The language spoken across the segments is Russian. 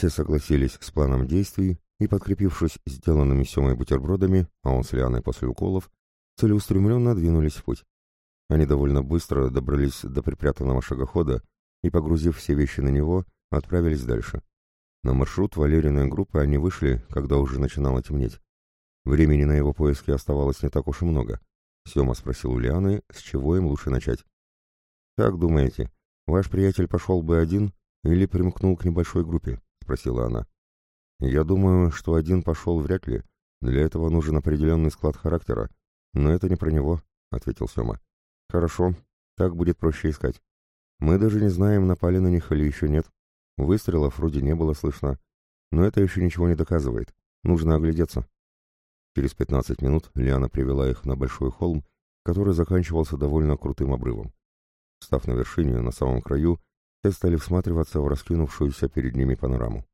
Все согласились с планом действий и, подкрепившись сделанными Семой бутербродами, а он с Лианой после уколов, целеустремленно двинулись в путь. Они довольно быстро добрались до припрятанного шагохода и, погрузив все вещи на него, отправились дальше. На маршрут Валериной группы они вышли, когда уже начинало темнеть. Времени на его поиски оставалось не так уж и много. Сема спросил у Лианы, с чего им лучше начать. «Как думаете, ваш приятель пошел бы один или примкнул к небольшой группе?» — спросила она. «Я думаю, что один пошел вряд ли. Для этого нужен определенный склад характера. Но это не про него», — ответил Сема. «Хорошо, так будет проще искать. Мы даже не знаем, напали на них или еще нет. Выстрелов вроде не было слышно. Но это еще ничего не доказывает. Нужно оглядеться». Через пятнадцать минут Лиана привела их на большой холм, который заканчивался довольно крутым обрывом. Став на вершине, на самом краю, все стали всматриваться в раскинувшуюся перед ними панораму.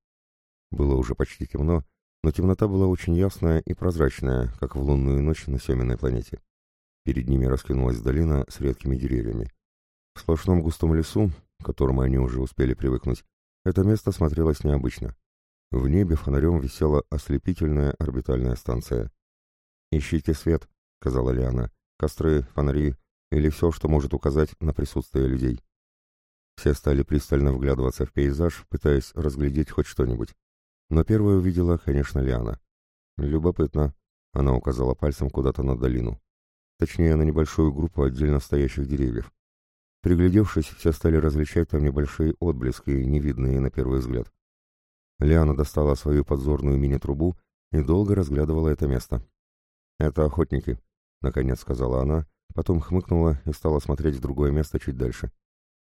Было уже почти темно, но темнота была очень ясная и прозрачная, как в лунную ночь на Семенной планете. Перед ними раскинулась долина с редкими деревьями. В сплошном густом лесу, к которому они уже успели привыкнуть, это место смотрелось необычно. В небе фонарем висела ослепительная орбитальная станция. «Ищите свет», — сказала Лиана. «Костры, фонари или все, что может указать на присутствие людей». Все стали пристально вглядываться в пейзаж, пытаясь разглядеть хоть что-нибудь. Но первая увидела, конечно, Лиана. «Любопытно», — она указала пальцем куда-то на долину. Точнее, на небольшую группу отдельно стоящих деревьев. Приглядевшись, все стали различать там небольшие отблески, невидные на первый взгляд. Лиана достала свою подзорную мини-трубу и долго разглядывала это место. «Это охотники», — наконец сказала она, потом хмыкнула и стала смотреть в другое место чуть дальше.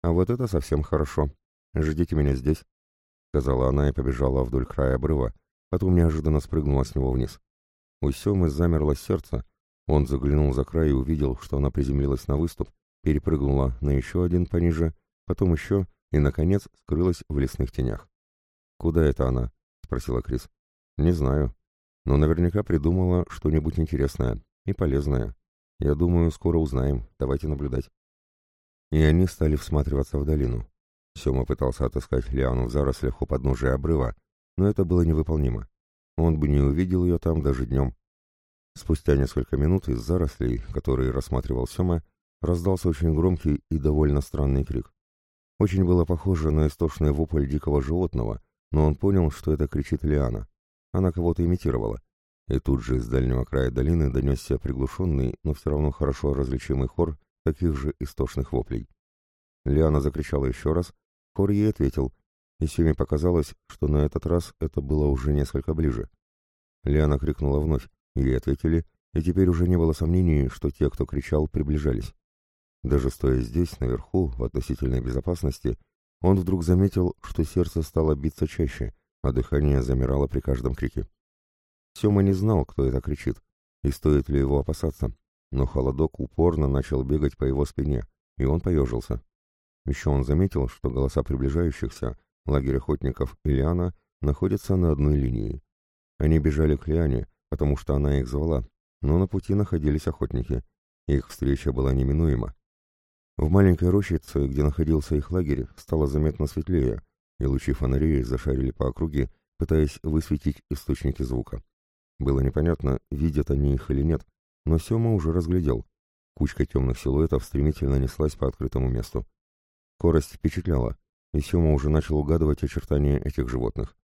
«А вот это совсем хорошо. Ждите меня здесь», — сказала она и побежала вдоль края обрыва, потом неожиданно спрыгнула с него вниз. У Семы замерло сердце, он заглянул за край и увидел, что она приземлилась на выступ, перепрыгнула на еще один пониже, потом еще и, наконец, скрылась в лесных тенях. «Куда это она?» — спросила Крис. «Не знаю. Но наверняка придумала что-нибудь интересное и полезное. Я думаю, скоро узнаем. Давайте наблюдать». И они стали всматриваться в долину. Сема пытался отыскать Лиану в зарослях у подножия обрыва, но это было невыполнимо. Он бы не увидел ее там даже днем. Спустя несколько минут из зарослей, которые рассматривал Сема, раздался очень громкий и довольно странный крик. Очень было похоже на истошный вопль дикого животного, но он понял, что это кричит Лиана. Она кого-то имитировала. И тут же из дальнего края долины донесся приглушенный, но все равно хорошо различимый хор таких же истошных воплей. Лиана закричала еще раз, хор ей ответил, и Семе показалось, что на этот раз это было уже несколько ближе. Лиана крикнула вновь, ей ответили, и теперь уже не было сомнений, что те, кто кричал, приближались. Даже стоя здесь, наверху, в относительной безопасности, он вдруг заметил, что сердце стало биться чаще, а дыхание замирало при каждом крике. Сема не знал, кто это кричит, и стоит ли его опасаться, но холодок упорно начал бегать по его спине, и он поежился. Еще он заметил, что голоса приближающихся, лагерь охотников и Лиана, находятся на одной линии. Они бежали к Лиане, потому что она их звала, но на пути находились охотники. Их встреча была неминуема. В маленькой рощице, где находился их лагерь, стало заметно светлее, и лучи фонарей зашарили по округе, пытаясь высветить источники звука. Было непонятно, видят они их или нет, но Сема уже разглядел. Кучка темных силуэтов стремительно неслась по открытому месту. Скорость впечатляла, и Сема уже начал угадывать очертания этих животных.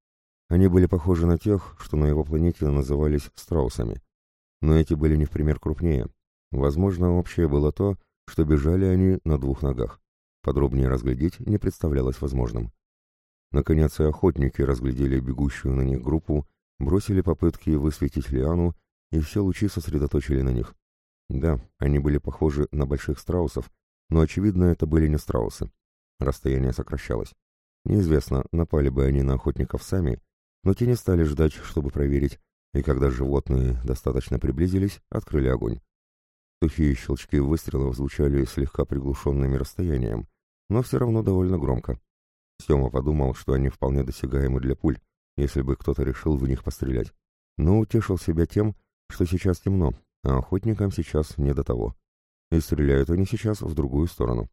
Они были похожи на тех, что на его планете назывались страусами. Но эти были не в пример крупнее. Возможно, общее было то, что бежали они на двух ногах. Подробнее разглядеть не представлялось возможным. Наконец и охотники разглядели бегущую на них группу, бросили попытки высветить лиану, и все лучи сосредоточили на них. Да, они были похожи на больших страусов, но, очевидно, это были не страусы. Расстояние сокращалось. Неизвестно, напали бы они на охотников сами, но те не стали ждать, чтобы проверить, и когда животные достаточно приблизились, открыли огонь. Сухие щелчки выстрелов звучали слегка приглушенными расстоянием, но все равно довольно громко. Сема подумал, что они вполне досягаемы для пуль, если бы кто-то решил в них пострелять. Но утешил себя тем, что сейчас темно, а охотникам сейчас не до того. И стреляют они сейчас в другую сторону.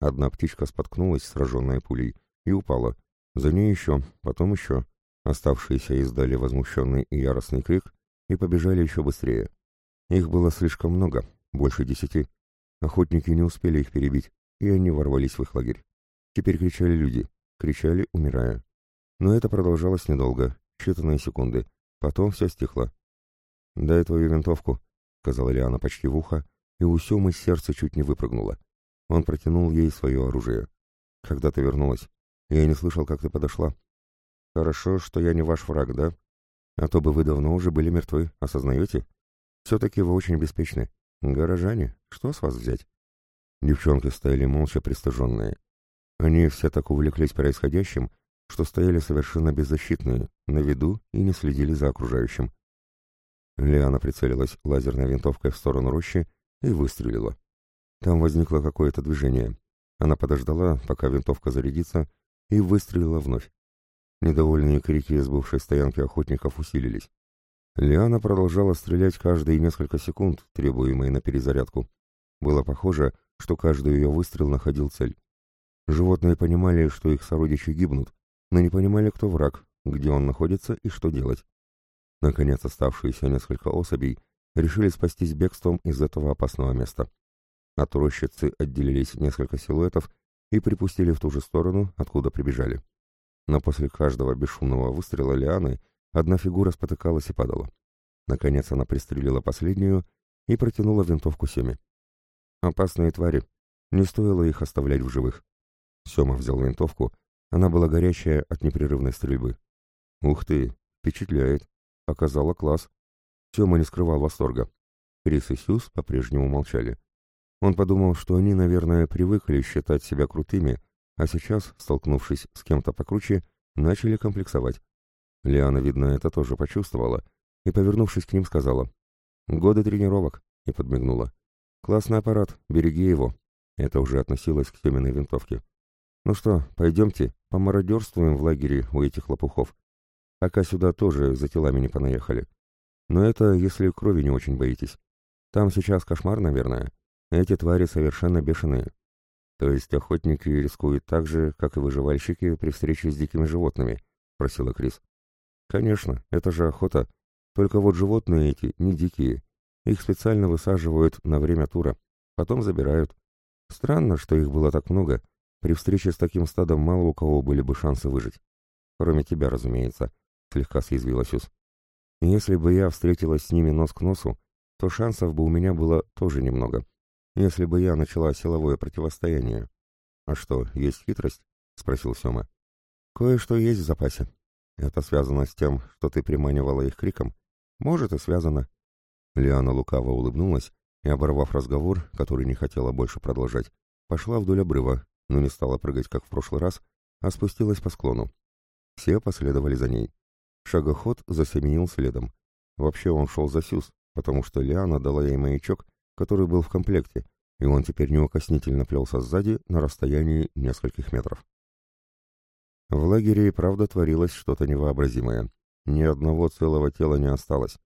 Одна птичка споткнулась, сраженная пулей, и упала, За ней еще, потом еще. Оставшиеся издали возмущенный и яростный крик и побежали еще быстрее. Их было слишком много, больше десяти. Охотники не успели их перебить, и они ворвались в их лагерь. Теперь кричали люди, кричали, умирая. Но это продолжалось недолго, считанные секунды. Потом все стихло. «Дай твою винтовку», — сказала Лиана почти в ухо, и у Семы сердце чуть не выпрыгнуло. Он протянул ей свое оружие. «Когда ты вернулась? Я не слышал, как ты подошла». «Хорошо, что я не ваш враг, да? А то бы вы давно уже были мертвы, осознаете? Все-таки вы очень беспечны. Горожане, что с вас взять?» Девчонки стояли молча пристыженные. Они все так увлеклись происходящим, что стояли совершенно беззащитные, на виду и не следили за окружающим. Лиана прицелилась лазерной винтовкой в сторону рощи и выстрелила. Там возникло какое-то движение. Она подождала, пока винтовка зарядится, и выстрелила вновь. Недовольные крики из бывшей стоянки охотников усилились. Лиана продолжала стрелять каждые несколько секунд, требуемые на перезарядку. Было похоже, что каждый ее выстрел находил цель. Животные понимали, что их сородичи гибнут, но не понимали, кто враг, где он находится и что делать. Наконец, оставшиеся несколько особей решили спастись бегством из этого опасного места. От рощицы отделились несколько силуэтов и припустили в ту же сторону, откуда прибежали. Но после каждого бесшумного выстрела лианы одна фигура спотыкалась и падала. Наконец она пристрелила последнюю и протянула винтовку Семе. Опасные твари. Не стоило их оставлять в живых. Сема взял винтовку. Она была горячая от непрерывной стрельбы. Ух ты, впечатляет. Показала класс. Сема не скрывал восторга. Крис и Сьюз по-прежнему молчали. Он подумал, что они, наверное, привыкли считать себя крутыми, а сейчас, столкнувшись с кем-то покруче, начали комплексовать. Лиана, видно, это тоже почувствовала, и, повернувшись к ним, сказала «Годы тренировок», и подмигнула. «Классный аппарат, береги его». Это уже относилось к Семиной винтовке. «Ну что, пойдемте, помародерствуем в лагере у этих лопухов. Пока сюда тоже за телами не понаехали. Но это если крови не очень боитесь. Там сейчас кошмар, наверное. Эти твари совершенно бешеные. То есть охотники рискуют так же, как и выживальщики при встрече с дикими животными, просила Крис. Конечно, это же охота. Только вот животные эти не дикие. Их специально высаживают на время тура, потом забирают. Странно, что их было так много. При встрече с таким стадом мало у кого были бы шансы выжить. Кроме тебя, разумеется, слегка съязвила Сюз. Если бы я встретилась с ними нос к носу, то шансов бы у меня было тоже немного если бы я начала силовое противостояние. — А что, есть хитрость? — спросил Сема. — Кое-что есть в запасе. Это связано с тем, что ты приманивала их криком. Может, и связано. Лиана лукаво улыбнулась и, оборвав разговор, который не хотела больше продолжать, пошла вдоль обрыва, но не стала прыгать, как в прошлый раз, а спустилась по склону. Все последовали за ней. Шагоход засеменил следом. Вообще он шел за Сюз, потому что Лиана дала ей маячок который был в комплекте, и он теперь неукоснительно плелся сзади на расстоянии нескольких метров. В лагере и правда творилось что-то невообразимое. Ни одного целого тела не осталось.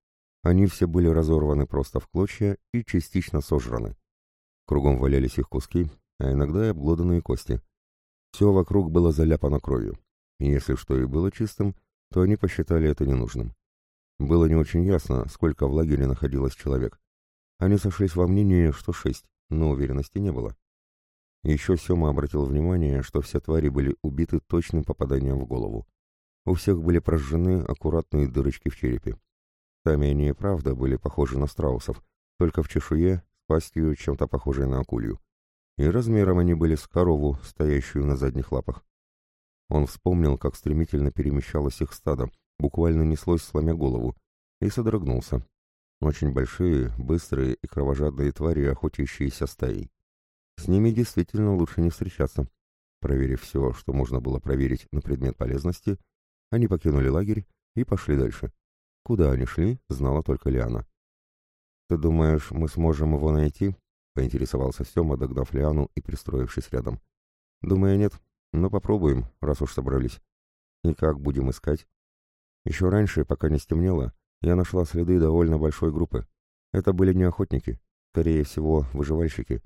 Они все были разорваны просто в клочья и частично сожраны. Кругом валялись их куски, а иногда и обглоданные кости. Все вокруг было заляпано кровью. И если что и было чистым, то они посчитали это ненужным. Было не очень ясно, сколько в лагере находилось человек. Они сошлись во мнении, что шесть, но уверенности не было. Еще Сема обратил внимание, что все твари были убиты точным попаданием в голову. У всех были прожжены аккуратные дырочки в черепе. Сами они и правда были похожи на страусов, только в чешуе, с пастью чем-то похожей на акулью. И размером они были с корову, стоящую на задних лапах. Он вспомнил, как стремительно перемещалось их стадо, буквально неслось, сломя голову, и содрогнулся, очень большие, быстрые и кровожадные твари, охотящиеся стаей. С ними действительно лучше не встречаться. Проверив все, что можно было проверить на предмет полезности, они покинули лагерь и пошли дальше. Куда они шли, знала только Лиана. «Ты думаешь, мы сможем его найти?» — поинтересовался Сема, догнав Лиану и пристроившись рядом. «Думаю, нет, но попробуем, раз уж собрались. И как будем искать?» Еще раньше, пока не стемнело, я нашла следы довольно большой группы. Это были не охотники, скорее всего, выживальщики.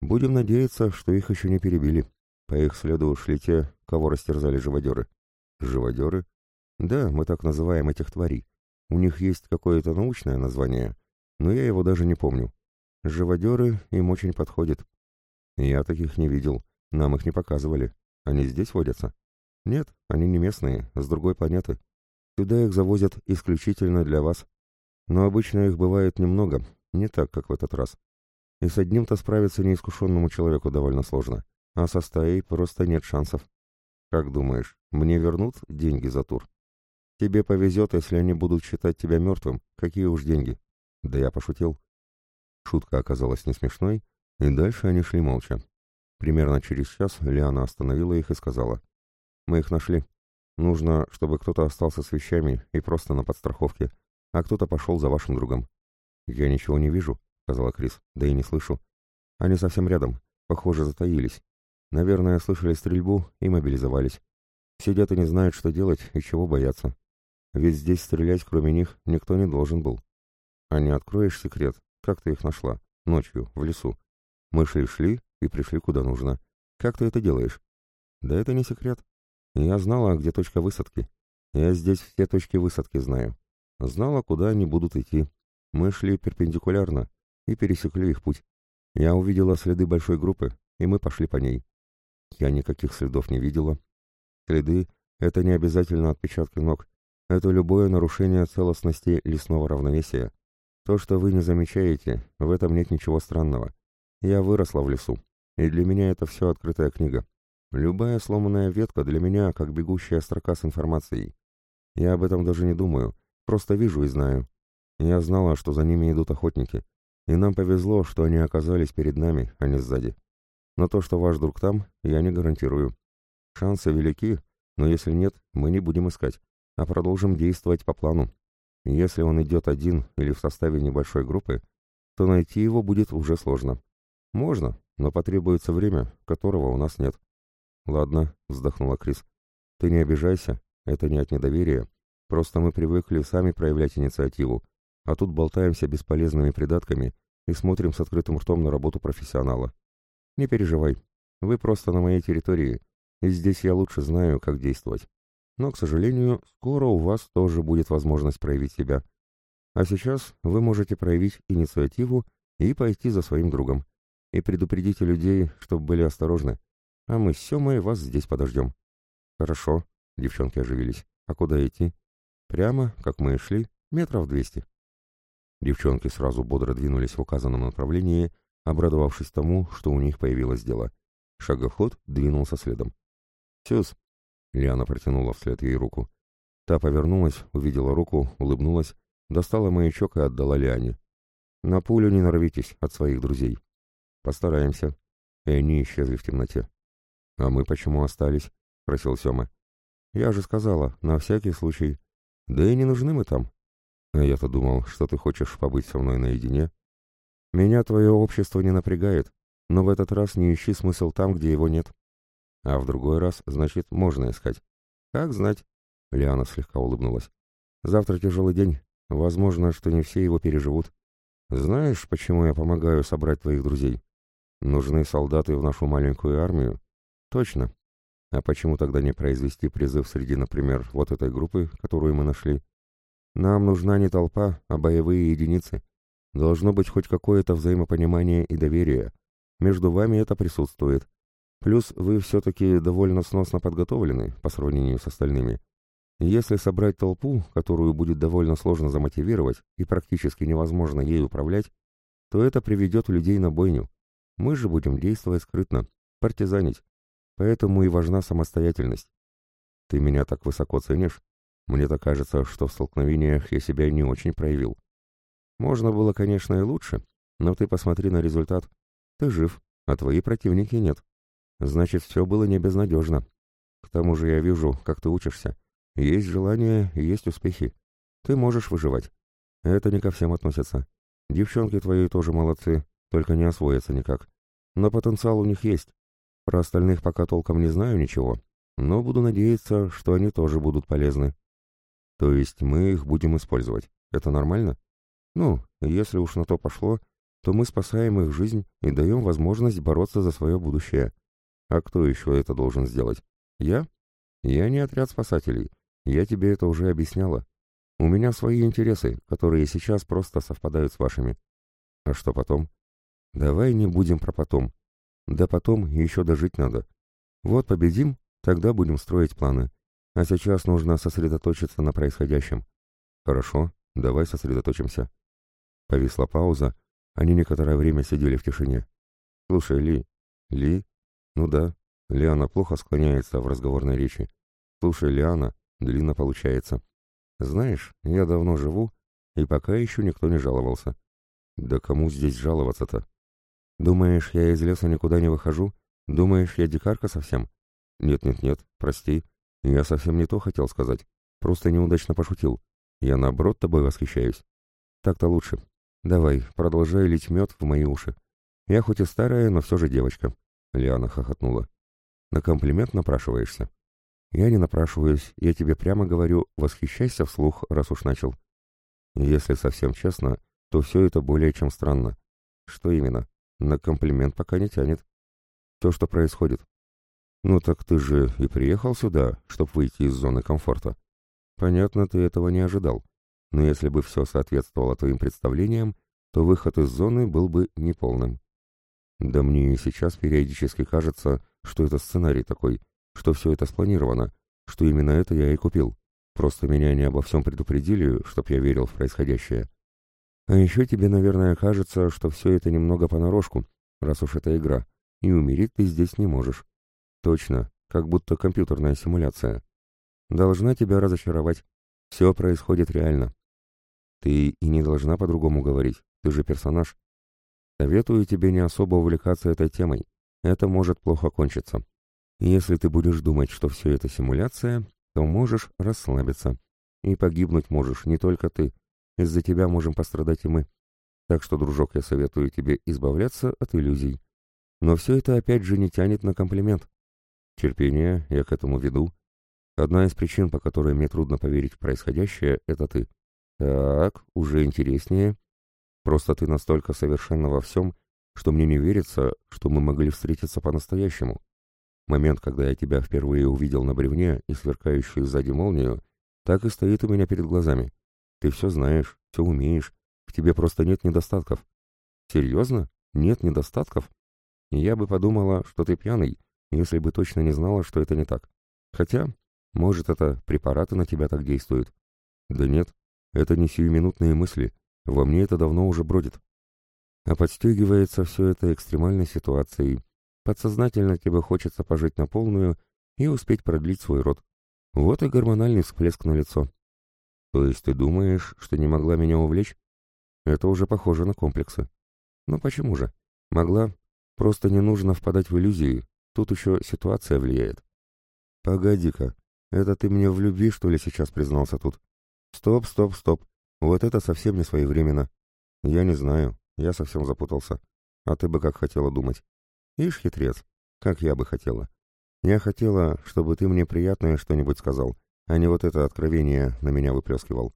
Будем надеяться, что их еще не перебили. По их следу шли те, кого растерзали живодеры. Живодеры? Да, мы так называем этих тварей. У них есть какое-то научное название, но я его даже не помню. Живодеры им очень подходят. Я таких не видел, нам их не показывали. Они здесь водятся? Нет, они не местные, с другой планеты. Сюда их завозят исключительно для вас. Но обычно их бывает немного, не так, как в этот раз. И с одним-то справиться неискушенному человеку довольно сложно, а со стаей просто нет шансов. Как думаешь, мне вернут деньги за тур? Тебе повезет, если они будут считать тебя мертвым. Какие уж деньги. Да я пошутил. Шутка оказалась не смешной, и дальше они шли молча. Примерно через час Лиана остановила их и сказала. «Мы их нашли. Нужно, чтобы кто-то остался с вещами и просто на подстраховке, а кто-то пошел за вашим другом». «Я ничего не вижу», — сказала Крис, — «да и не слышу. Они совсем рядом. Похоже, затаились. Наверное, слышали стрельбу и мобилизовались. Сидят и не знают, что делать и чего бояться. Ведь здесь стрелять, кроме них, никто не должен был. А не откроешь секрет, как ты их нашла? Ночью, в лесу. Мы шли-шли и пришли куда нужно. Как ты это делаешь? Да это не секрет. Я знала, где точка высадки. Я здесь все точки высадки знаю. Знала, куда они будут идти. Мы шли перпендикулярно и пересекли их путь. Я увидела следы большой группы, и мы пошли по ней. Я никаких следов не видела. Следы — это не обязательно отпечатки ног. Это любое нарушение целостности лесного равновесия. То, что вы не замечаете, в этом нет ничего странного. Я выросла в лесу, и для меня это все открытая книга. Любая сломанная ветка для меня как бегущая строка с информацией. Я об этом даже не думаю, просто вижу и знаю. Я знала, что за ними идут охотники, и нам повезло, что они оказались перед нами, а не сзади. Но то, что ваш друг там, я не гарантирую. Шансы велики, но если нет, мы не будем искать а продолжим действовать по плану. Если он идет один или в составе небольшой группы, то найти его будет уже сложно. Можно, но потребуется время, которого у нас нет. Ладно, вздохнула Крис. Ты не обижайся, это не от недоверия. Просто мы привыкли сами проявлять инициативу, а тут болтаемся бесполезными придатками и смотрим с открытым ртом на работу профессионала. Не переживай, вы просто на моей территории, и здесь я лучше знаю, как действовать. Но, к сожалению, скоро у вас тоже будет возможность проявить себя. А сейчас вы можете проявить инициативу и пойти за своим другом. И предупредите людей, чтобы были осторожны. А мы с Семой вас здесь подождем. Хорошо, девчонки оживились. А куда идти? Прямо, как мы и шли, метров двести. Девчонки сразу бодро двинулись в указанном направлении, обрадовавшись тому, что у них появилось дело. Шагоход двинулся следом. «Сюз, Лиана протянула вслед ей руку. Та повернулась, увидела руку, улыбнулась, достала маячок и отдала Лиане. «На пулю не норовитесь от своих друзей». «Постараемся». И они исчезли в темноте. «А мы почему остались?» — просил Сёма. «Я же сказала, на всякий случай. Да и не нужны мы там». «А я-то думал, что ты хочешь побыть со мной наедине». «Меня твое общество не напрягает, но в этот раз не ищи смысл там, где его нет». А в другой раз, значит, можно искать. Как знать? Лиана слегка улыбнулась. Завтра тяжелый день. Возможно, что не все его переживут. Знаешь, почему я помогаю собрать твоих друзей? Нужны солдаты в нашу маленькую армию? Точно. А почему тогда не произвести призыв среди, например, вот этой группы, которую мы нашли? Нам нужна не толпа, а боевые единицы. Должно быть хоть какое-то взаимопонимание и доверие. Между вами это присутствует. Плюс вы все-таки довольно сносно подготовлены по сравнению с остальными. Если собрать толпу, которую будет довольно сложно замотивировать и практически невозможно ей управлять, то это приведет людей на бойню. Мы же будем действовать скрытно, партизанить. Поэтому и важна самостоятельность. Ты меня так высоко ценишь? Мне-то кажется, что в столкновениях я себя не очень проявил. Можно было, конечно, и лучше, но ты посмотри на результат. Ты жив, а твои противники нет. Значит, все было не безнадежно. К тому же я вижу, как ты учишься. Есть желание, есть успехи. Ты можешь выживать. Это не ко всем относится. Девчонки твои тоже молодцы, только не освоятся никак. Но потенциал у них есть. Про остальных пока толком не знаю ничего, но буду надеяться, что они тоже будут полезны. То есть мы их будем использовать. Это нормально? Ну, если уж на то пошло, то мы спасаем их жизнь и даем возможность бороться за свое будущее. А кто еще это должен сделать? Я? Я не отряд спасателей. Я тебе это уже объясняла. У меня свои интересы, которые сейчас просто совпадают с вашими. А что потом? Давай не будем про потом. Да потом еще дожить надо. Вот победим, тогда будем строить планы. А сейчас нужно сосредоточиться на происходящем. Хорошо, давай сосредоточимся. Повисла пауза. Они некоторое время сидели в тишине. Слушай, Ли. Ли? Ну да. Лиана плохо склоняется в разговорной речи. Слушай, Лиана, длинно получается. Знаешь, я давно живу, и пока еще никто не жаловался. Да кому здесь жаловаться-то? Думаешь, я из леса никуда не выхожу? Думаешь, я дикарка совсем? Нет-нет-нет, прости. Я совсем не то хотел сказать. Просто неудачно пошутил. Я наоборот тобой восхищаюсь. Так-то лучше. Давай, продолжай лить мед в мои уши. Я хоть и старая, но все же девочка. Лиана хохотнула. На комплимент напрашиваешься? Я не напрашиваюсь, я тебе прямо говорю, восхищайся вслух, раз уж начал. Если совсем честно, то все это более чем странно. Что именно? На комплимент пока не тянет. То, что происходит. Ну так ты же и приехал сюда, чтобы выйти из зоны комфорта. Понятно, ты этого не ожидал. Но если бы все соответствовало твоим представлениям, то выход из зоны был бы неполным. Да мне и сейчас периодически кажется, что это сценарий такой — что все это спланировано, что именно это я и купил. Просто меня не обо всем предупредили, чтоб я верил в происходящее. А еще тебе, наверное, кажется, что все это немного понарошку, раз уж это игра, и умереть ты здесь не можешь. Точно, как будто компьютерная симуляция. Должна тебя разочаровать. Все происходит реально. Ты и не должна по-другому говорить, ты же персонаж. Советую тебе не особо увлекаться этой темой. Это может плохо кончиться. Если ты будешь думать, что все это симуляция, то можешь расслабиться. И погибнуть можешь не только ты. Из-за тебя можем пострадать и мы. Так что, дружок, я советую тебе избавляться от иллюзий. Но все это опять же не тянет на комплимент. Терпение, я к этому веду. Одна из причин, по которой мне трудно поверить в происходящее, это ты. Так, уже интереснее. Просто ты настолько совершенно во всем, что мне не верится, что мы могли встретиться по-настоящему. Момент, когда я тебя впервые увидел на бревне и сверкающую сзади молнию, так и стоит у меня перед глазами. Ты все знаешь, все умеешь, в тебе просто нет недостатков. Серьезно? Нет недостатков? Я бы подумала, что ты пьяный, если бы точно не знала, что это не так. Хотя, может, это препараты на тебя так действуют. Да нет, это не сиюминутные мысли, во мне это давно уже бродит. А подстегивается все это экстремальной ситуацией, Подсознательно тебе хочется пожить на полную и успеть продлить свой род. Вот и гормональный всплеск на лицо. То есть ты думаешь, что не могла меня увлечь? Это уже похоже на комплексы. Ну почему же? Могла. Просто не нужно впадать в иллюзии. Тут еще ситуация влияет. Погоди-ка, это ты мне в любви, что ли, сейчас признался тут? Стоп, стоп, стоп. Вот это совсем не своевременно. Я не знаю, я совсем запутался. А ты бы как хотела думать? Ишь, хитрец, как я бы хотела. Я хотела, чтобы ты мне приятное что-нибудь сказал, а не вот это откровение на меня выплескивал.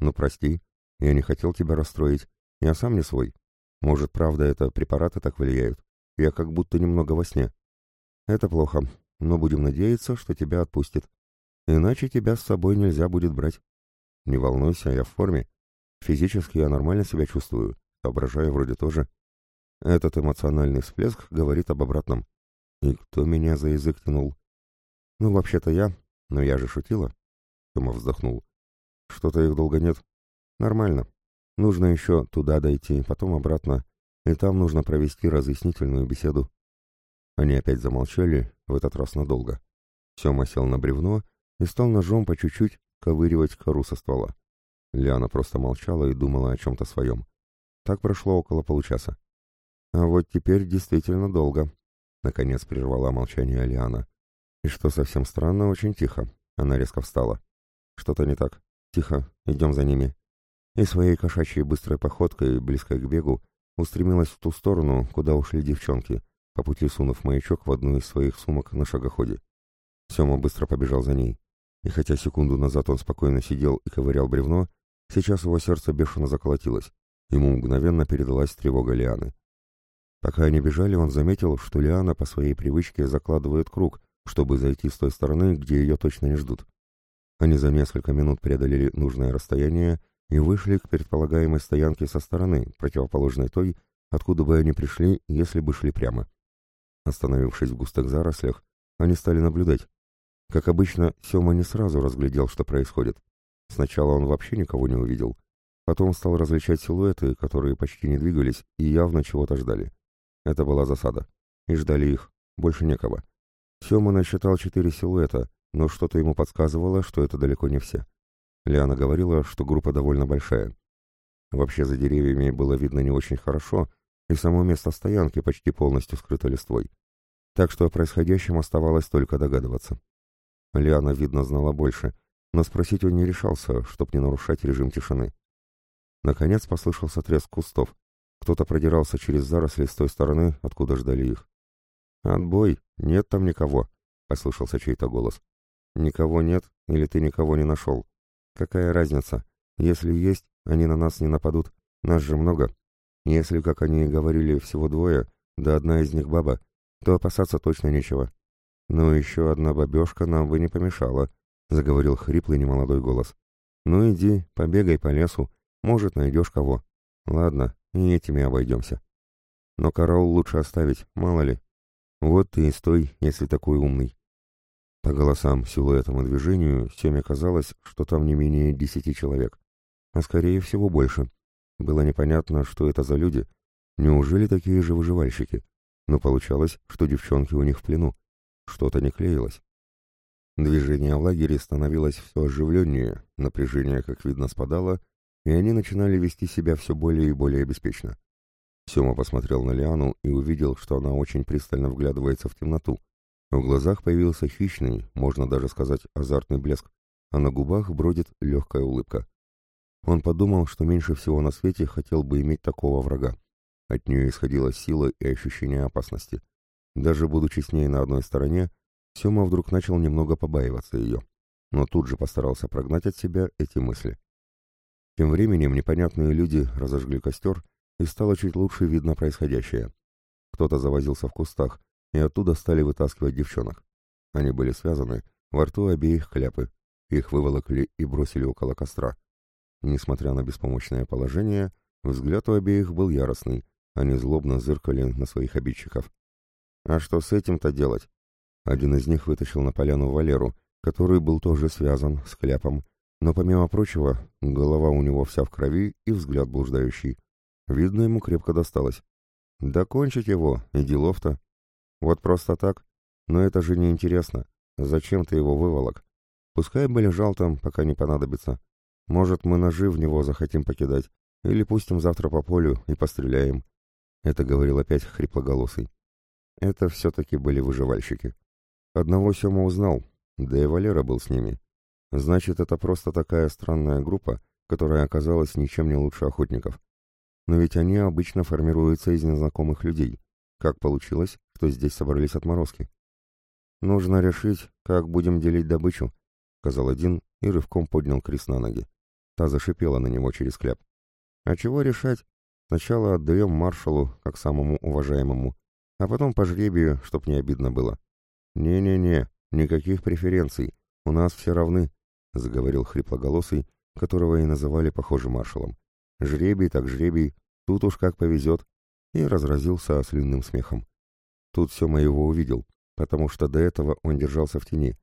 Ну, прости, я не хотел тебя расстроить. Я сам не свой. Может, правда, это препараты так влияют? Я как будто немного во сне. Это плохо, но будем надеяться, что тебя отпустит. Иначе тебя с собой нельзя будет брать. Не волнуйся, я в форме. Физически я нормально себя чувствую. Соображаю вроде тоже. Этот эмоциональный всплеск говорит об обратном. И кто меня за язык тянул? Ну, вообще-то я, но я же шутила. Тома вздохнул. Что-то их долго нет. Нормально. Нужно еще туда дойти, потом обратно, и там нужно провести разъяснительную беседу. Они опять замолчали, в этот раз надолго. Сема сел на бревно и стал ножом по чуть-чуть ковыривать кору со ствола. Лиана просто молчала и думала о чем-то своем. Так прошло около получаса. А вот теперь действительно долго. Наконец прервала молчание Алиана. И что совсем странно, очень тихо. Она резко встала. Что-то не так. Тихо, идем за ними. И своей кошачьей быстрой походкой, близкой к бегу, устремилась в ту сторону, куда ушли девчонки, по пути сунув маячок в одну из своих сумок на шагоходе. Сема быстро побежал за ней. И хотя секунду назад он спокойно сидел и ковырял бревно, сейчас его сердце бешено заколотилось. Ему мгновенно передалась тревога Лианы. Пока они бежали, он заметил, что Лиана по своей привычке закладывает круг, чтобы зайти с той стороны, где ее точно не ждут. Они за несколько минут преодолели нужное расстояние и вышли к предполагаемой стоянке со стороны, противоположной той, откуда бы они пришли, если бы шли прямо. Остановившись в густых зарослях, они стали наблюдать. Как обычно, Сема не сразу разглядел, что происходит. Сначала он вообще никого не увидел. Потом стал различать силуэты, которые почти не двигались и явно чего-то ждали. Это была засада. И ждали их. Больше некого. Сема насчитал четыре силуэта, но что-то ему подсказывало, что это далеко не все. Лиана говорила, что группа довольно большая. Вообще за деревьями было видно не очень хорошо, и само место стоянки почти полностью скрыто листвой. Так что о происходящем оставалось только догадываться. Лиана, видно, знала больше, но спросить он не решался, чтоб не нарушать режим тишины. Наконец послышался треск кустов. Кто-то продирался через заросли с той стороны, откуда ждали их. «Отбой! Нет там никого!» — послышался чей-то голос. «Никого нет, или ты никого не нашел? Какая разница? Если есть, они на нас не нападут. Нас же много. Если, как они и говорили, всего двое, да одна из них баба, то опасаться точно нечего. Но еще одна бабешка нам бы не помешала», — заговорил хриплый немолодой голос. «Ну иди, побегай по лесу, может, найдешь кого. Ладно, и этими обойдемся. Но караул лучше оставить, мало ли. Вот ты и стой, если такой умный». По голосам, силуэтам и движению Семе казалось, что там не менее десяти человек, а скорее всего больше. Было непонятно, что это за люди. Неужели такие же выживальщики? Но получалось, что девчонки у них в плену. Что-то не клеилось. Движение в лагере становилось все оживленнее, напряжение, как видно, спадало, и они начинали вести себя все более и более беспечно. Сема посмотрел на Лиану и увидел, что она очень пристально вглядывается в темноту, в глазах появился хищный, можно даже сказать, азартный блеск, а на губах бродит легкая улыбка. Он подумал, что меньше всего на свете хотел бы иметь такого врага. От нее исходила сила и ощущение опасности. Даже будучи с ней на одной стороне, Сема вдруг начал немного побаиваться ее, но тут же постарался прогнать от себя эти мысли. Тем временем непонятные люди разожгли костер, и стало чуть лучше видно происходящее. Кто-то завозился в кустах, и оттуда стали вытаскивать девчонок. Они были связаны, во рту обеих кляпы. Их выволокли и бросили около костра. Несмотря на беспомощное положение, взгляд у обеих был яростный. Они злобно зыркали на своих обидчиков. «А что с этим-то делать?» Один из них вытащил на поляну Валеру, который был тоже связан с кляпом, но, помимо прочего, голова у него вся в крови и взгляд блуждающий. Видно, ему крепко досталось. «Да кончить его, и делов-то!» Вот просто так? Но это же не интересно. Зачем ты его выволок? Пускай бы лежал там, пока не понадобится. Может, мы ножи в него захотим покидать, или пустим завтра по полю и постреляем. Это говорил опять хриплоголосый. Это все-таки были выживальщики. Одного Сема узнал, да и Валера был с ними. Значит, это просто такая странная группа, которая оказалась ничем не лучше охотников. Но ведь они обычно формируются из незнакомых людей. Как получилось, что здесь собрались отморозки? «Нужно решить, как будем делить добычу», — сказал один и рывком поднял Крис на ноги. Та зашипела на него через кляп. «А чего решать? Сначала отдаем маршалу, как самому уважаемому, а потом по жребию, чтоб не обидно было». «Не-не-не, никаких преференций, у нас все равны», — заговорил хриплоголосый, которого и называли похожим маршалом. «Жребий так жребий, тут уж как повезет, и разразился ослинным смехом. Тут Сема его увидел, потому что до этого он держался в тени,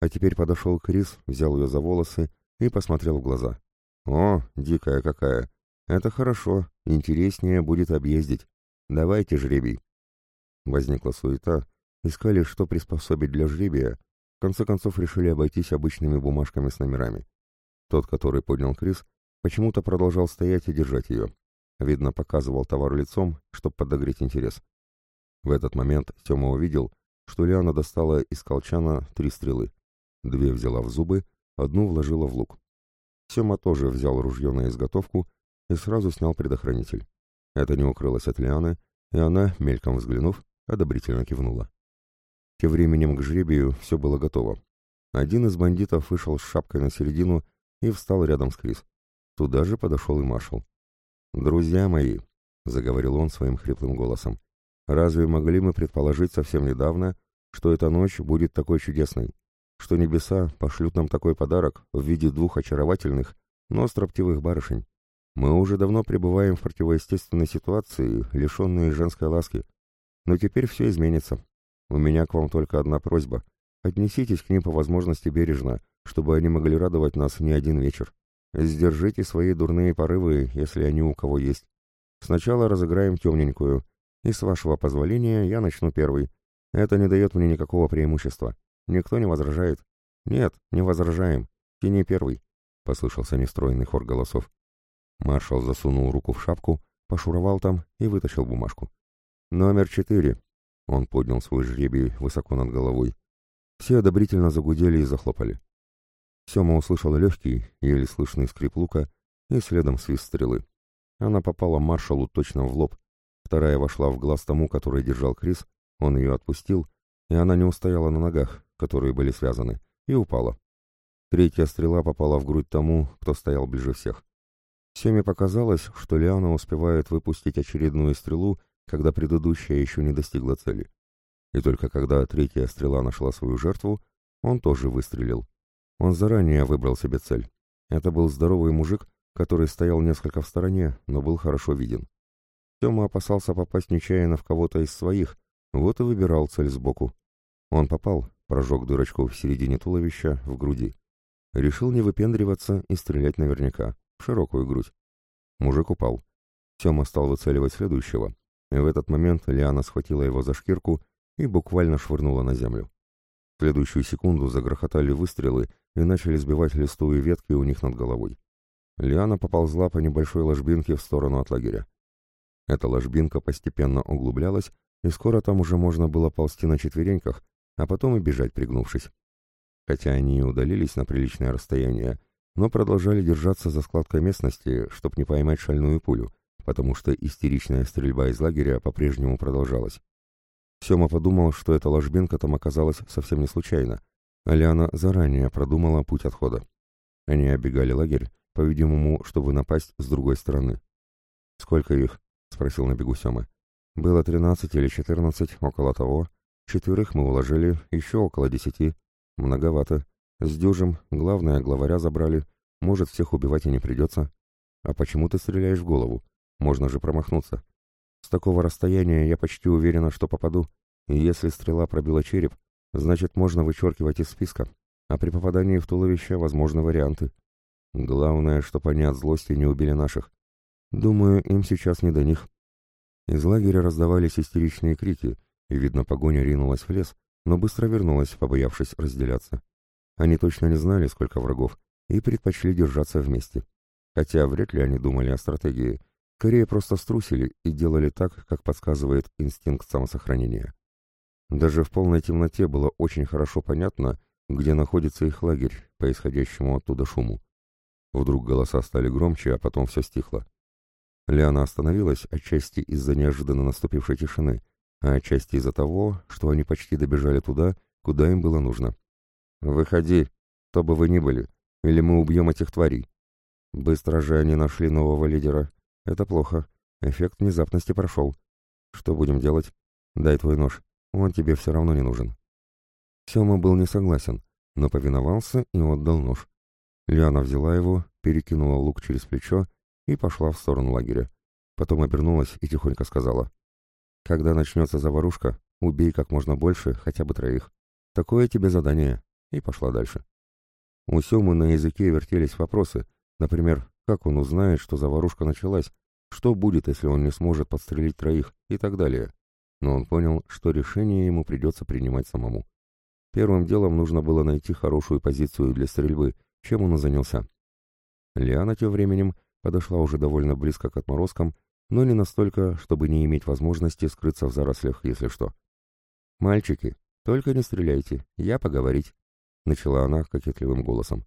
а теперь подошел Крис, взял ее за волосы и посмотрел в глаза. «О, дикая какая! Это хорошо, интереснее будет объездить. Давайте жребий!» Возникла суета, искали, что приспособить для жребия, в конце концов решили обойтись обычными бумажками с номерами. Тот, который поднял Крис, почему-то продолжал стоять и держать ее. Видно, показывал товар лицом, чтобы подогреть интерес. В этот момент Тёма увидел, что Лиана достала из колчана три стрелы. Две взяла в зубы, одну вложила в лук. Сема тоже взял ружье на изготовку и сразу снял предохранитель. Это не укрылось от Лианы, и она, мельком взглянув, одобрительно кивнула. Тем временем к жребию все было готово. Один из бандитов вышел с шапкой на середину и встал рядом с Крис. Туда же подошел и маршал. «Друзья мои», — заговорил он своим хриплым голосом, — «разве могли мы предположить совсем недавно, что эта ночь будет такой чудесной, что небеса пошлют нам такой подарок в виде двух очаровательных, но строптивых барышень. Мы уже давно пребываем в противоестественной ситуации, лишенные женской ласки. Но теперь все изменится. У меня к вам только одна просьба. Отнеситесь к ним по возможности бережно, чтобы они могли радовать нас не один вечер. Сдержите свои дурные порывы, если они у кого есть. Сначала разыграем темненькую, и с вашего позволения я начну первый. Это не дает мне никакого преимущества. Никто не возражает. Нет, не возражаем. Тяни первый, — послышался нестройный хор голосов. Маршал засунул руку в шапку, пошуровал там и вытащил бумажку. «Номер четыре». Он поднял свой жребий высоко над головой. Все одобрительно загудели и захлопали. Сема услышал легкий, еле слышный скрип лука и следом свист стрелы. Она попала маршалу точно в лоб. Вторая вошла в глаз тому, который держал Крис, он ее отпустил, и она не устояла на ногах, которые были связаны, и упала. Третья стрела попала в грудь тому, кто стоял ближе всех. Семе показалось, что Лиана успевает выпустить очередную стрелу, когда предыдущая еще не достигла цели. И только когда третья стрела нашла свою жертву, он тоже выстрелил. Он заранее выбрал себе цель. Это был здоровый мужик, который стоял несколько в стороне, но был хорошо виден. Тёма опасался попасть нечаянно в кого-то из своих, вот и выбирал цель сбоку. Он попал, прожег дырочку в середине туловища, в груди. Решил не выпендриваться и стрелять наверняка в широкую грудь. Мужик упал. Сема стал выцеливать следующего. И в этот момент Лиана схватила его за шкирку и буквально швырнула на землю. В следующую секунду загрохотали выстрелы и начали сбивать листовые ветки у них над головой. Лиана поползла по небольшой ложбинке в сторону от лагеря. Эта ложбинка постепенно углублялась, и скоро там уже можно было ползти на четвереньках, а потом и бежать, пригнувшись. Хотя они и удалились на приличное расстояние, но продолжали держаться за складкой местности, чтобы не поймать шальную пулю, потому что истеричная стрельба из лагеря по-прежнему продолжалась. Сема подумал, что эта ложбинка там оказалась совсем не случайно. Аляна заранее продумала путь отхода. Они оббегали лагерь, по-видимому, чтобы напасть с другой стороны. «Сколько их?» — спросил на бегу Сема. «Было тринадцать или четырнадцать, около того. Четверых мы уложили, еще около десяти. Многовато. С дюжем, главное, главаря забрали. Может, всех убивать и не придется. А почему ты стреляешь в голову? Можно же промахнуться. С такого расстояния я почти уверена, что попаду. И если стрела пробила череп, значит, можно вычеркивать из списка. А при попадании в туловище возможны варианты. Главное, что они от злости не убили наших. Думаю, им сейчас не до них. Из лагеря раздавались истеричные крики, и, видно, погоня ринулась в лес, но быстро вернулась, побоявшись разделяться. Они точно не знали, сколько врагов, и предпочли держаться вместе. Хотя вряд ли они думали о стратегии, скорее просто струсили и делали так, как подсказывает инстинкт самосохранения. Даже в полной темноте было очень хорошо понятно, где находится их лагерь, по исходящему оттуда шуму. Вдруг голоса стали громче, а потом все стихло. Лиана остановилась отчасти из-за неожиданно наступившей тишины, а отчасти из-за того, что они почти добежали туда, куда им было нужно. «Выходи, кто бы вы ни были, или мы убьем этих тварей». Быстро же они нашли нового лидера. Это плохо. Эффект внезапности прошел. Что будем делать? Дай твой нож. Он тебе все равно не нужен. Сема был не согласен, но повиновался и отдал нож. Лиана взяла его, перекинула лук через плечо и пошла в сторону лагеря. Потом обернулась и тихонько сказала. «Когда начнется заварушка, убей как можно больше, хотя бы троих. Такое тебе задание» и пошла дальше. У Семы на языке вертелись вопросы, например, как он узнает, что заварушка началась, что будет, если он не сможет подстрелить троих и так далее. Но он понял, что решение ему придется принимать самому. Первым делом нужно было найти хорошую позицию для стрельбы, чем он и занялся. Лиана тем временем подошла уже довольно близко к отморозкам, но не настолько, чтобы не иметь возможности скрыться в зарослях, если что. «Мальчики, только не стреляйте, я поговорить», начала она кокетливым голосом.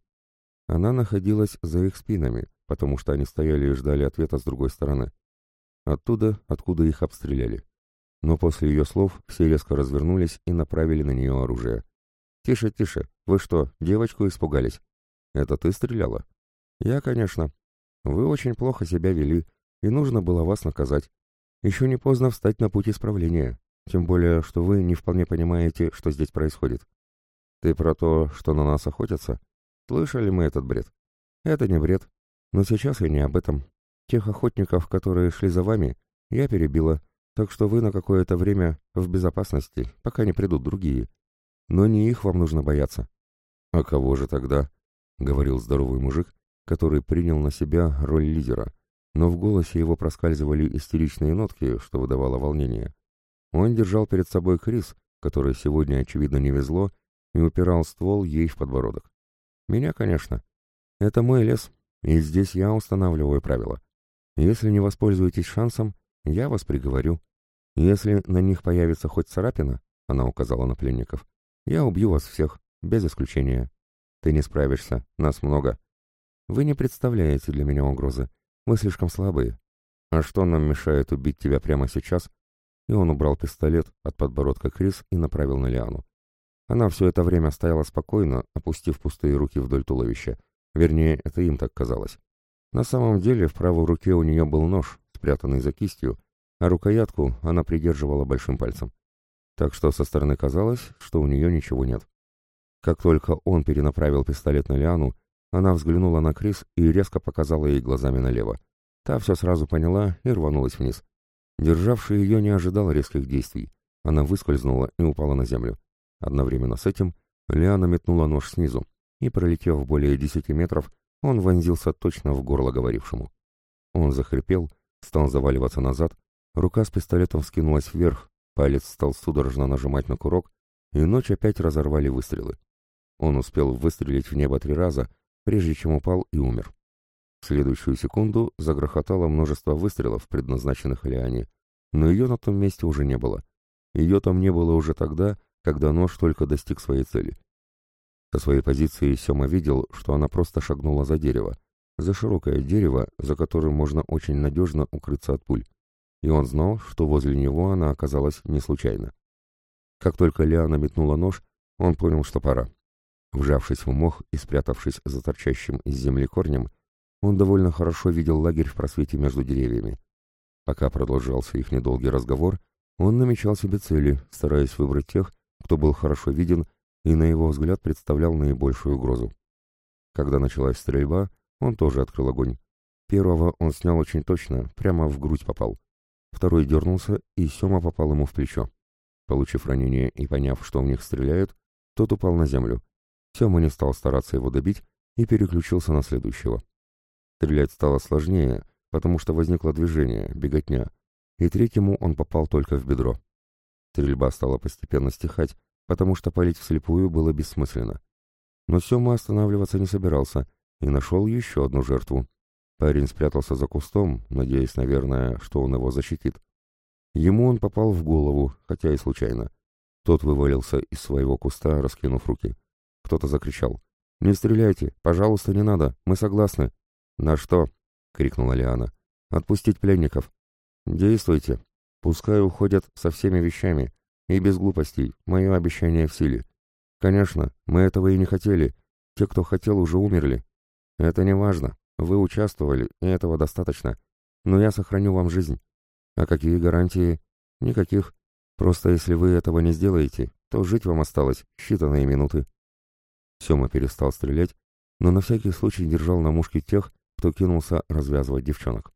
Она находилась за их спинами, потому что они стояли и ждали ответа с другой стороны. Оттуда, откуда их обстреляли. Но после ее слов все резко развернулись и направили на нее оружие. «Тише, тише! Вы что, девочку испугались?» «Это ты стреляла?» «Я, конечно. Вы очень плохо себя вели, и нужно было вас наказать. Еще не поздно встать на путь исправления. тем более, что вы не вполне понимаете, что здесь происходит. Ты про то, что на нас охотятся? Слышали мы этот бред? Это не бред. Но сейчас я не об этом. Тех охотников, которые шли за вами, я перебила, так что вы на какое-то время в безопасности, пока не придут другие. Но не их вам нужно бояться. А кого же тогда? — говорил здоровый мужик, который принял на себя роль лидера, но в голосе его проскальзывали истеричные нотки, что выдавало волнение. Он держал перед собой Крис, который сегодня, очевидно, не везло, и упирал ствол ей в подбородок. Меня, конечно. Это мой лес, и здесь я устанавливаю правила. Если не воспользуетесь шансом, я вас приговорю. Если на них появится хоть царапина, она указала на пленников, я убью вас всех, без исключения. Ты не справишься, нас много. Вы не представляете для меня угрозы. Вы слишком слабые. А что нам мешает убить тебя прямо сейчас? И он убрал пистолет от подбородка Крис и направил на Лиану. Она все это время стояла спокойно, опустив пустые руки вдоль туловища. Вернее, это им так казалось. На самом деле в правой руке у нее был нож, спрятанный за кистью, а рукоятку она придерживала большим пальцем. Так что со стороны казалось, что у нее ничего нет. Как только он перенаправил пистолет на Лиану, она взглянула на Крис и резко показала ей глазами налево. Та все сразу поняла и рванулась вниз. Державший ее не ожидал резких действий. Она выскользнула и упала на землю. Одновременно с этим Лиана метнула нож снизу, и, пролетев более десяти метров, он вонзился точно в горло говорившему. Он захрипел, стал заваливаться назад, рука с пистолетом вскинулась вверх, палец стал судорожно нажимать на курок, и ночь опять разорвали выстрелы. Он успел выстрелить в небо три раза, прежде чем упал и умер. В следующую секунду загрохотало множество выстрелов, предназначенных Лиане, но ее на том месте уже не было. Ее там не было уже тогда, когда нож только достиг своей цели. Со своей позиции Сема видел, что она просто шагнула за дерево, за широкое дерево, за которым можно очень надежно укрыться от пуль. И он знал, что возле него она оказалась не случайно. Как только Лиана метнула нож, он понял, что пора. Вжавшись в мох и спрятавшись за торчащим из земли корнем, он довольно хорошо видел лагерь в просвете между деревьями. Пока продолжался их недолгий разговор, он намечал себе цели, стараясь выбрать тех, кто был хорошо виден и, на его взгляд, представлял наибольшую угрозу. Когда началась стрельба, он тоже открыл огонь. Первого он снял очень точно, прямо в грудь попал. Второй дернулся, и Сема попал ему в плечо. Получив ранение и поняв, что в них стреляют, тот упал на землю. Сема не стал стараться его добить и переключился на следующего. Стрелять стало сложнее, потому что возникло движение, беготня, и третьему он попал только в бедро. Стрельба стала постепенно стихать, потому что палить вслепую было бессмысленно. Но Сема останавливаться не собирался и нашел еще одну жертву. Парень спрятался за кустом, надеясь, наверное, что он его защитит. Ему он попал в голову, хотя и случайно. Тот вывалился из своего куста, раскинув руки. Кто-то закричал. «Не стреляйте! Пожалуйста, не надо! Мы согласны!» «На что?» — крикнула Лиана. «Отпустить пленников!» «Действуйте! Пускай уходят со всеми вещами, и без глупостей, мое обещание в силе. Конечно, мы этого и не хотели. Те, кто хотел, уже умерли. Это не важно. Вы участвовали, и этого достаточно. Но я сохраню вам жизнь. А какие гарантии? Никаких. Просто если вы этого не сделаете, то жить вам осталось считанные минуты. Сема перестал стрелять, но на всякий случай держал на мушке тех, кто кинулся развязывать девчонок.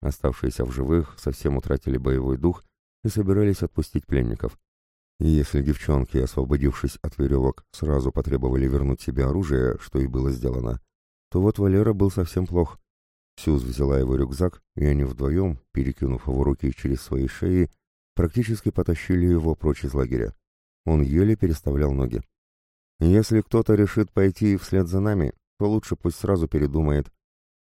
Оставшиеся в живых совсем утратили боевой дух и собирались отпустить пленников. И если девчонки, освободившись от веревок, сразу потребовали вернуть себе оружие, что и было сделано, то вот Валера был совсем плох. Сюз взяла его рюкзак, и они вдвоем, перекинув его руки через свои шеи, практически потащили его прочь из лагеря. Он еле переставлял ноги. «Если кто-то решит пойти вслед за нами, то лучше пусть сразу передумает.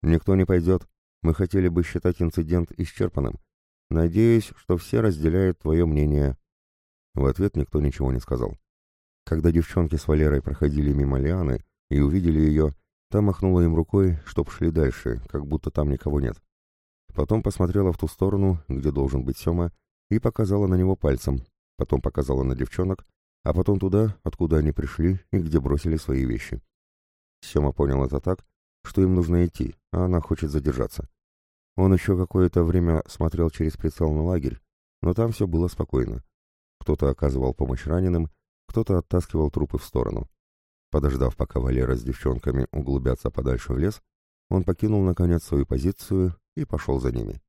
Никто не пойдет. Мы хотели бы считать инцидент исчерпанным. Надеюсь, что все разделяют твое мнение», в ответ никто ничего не сказал. Когда девчонки с Валерой проходили мимо Лианы и увидели ее, та махнула им рукой, чтоб шли дальше, как будто там никого нет. Потом посмотрела в ту сторону, где должен быть Сема, и показала на него пальцем, потом показала на девчонок, а потом туда, откуда они пришли и где бросили свои вещи. Сема понял это так, что им нужно идти, а она хочет задержаться. Он еще какое-то время смотрел через прицел на лагерь, но там все было спокойно. Кто-то оказывал помощь раненым, кто-то оттаскивал трупы в сторону. Подождав, пока Валера с девчонками углубятся подальше в лес, он покинул, наконец, свою позицию и пошел за ними.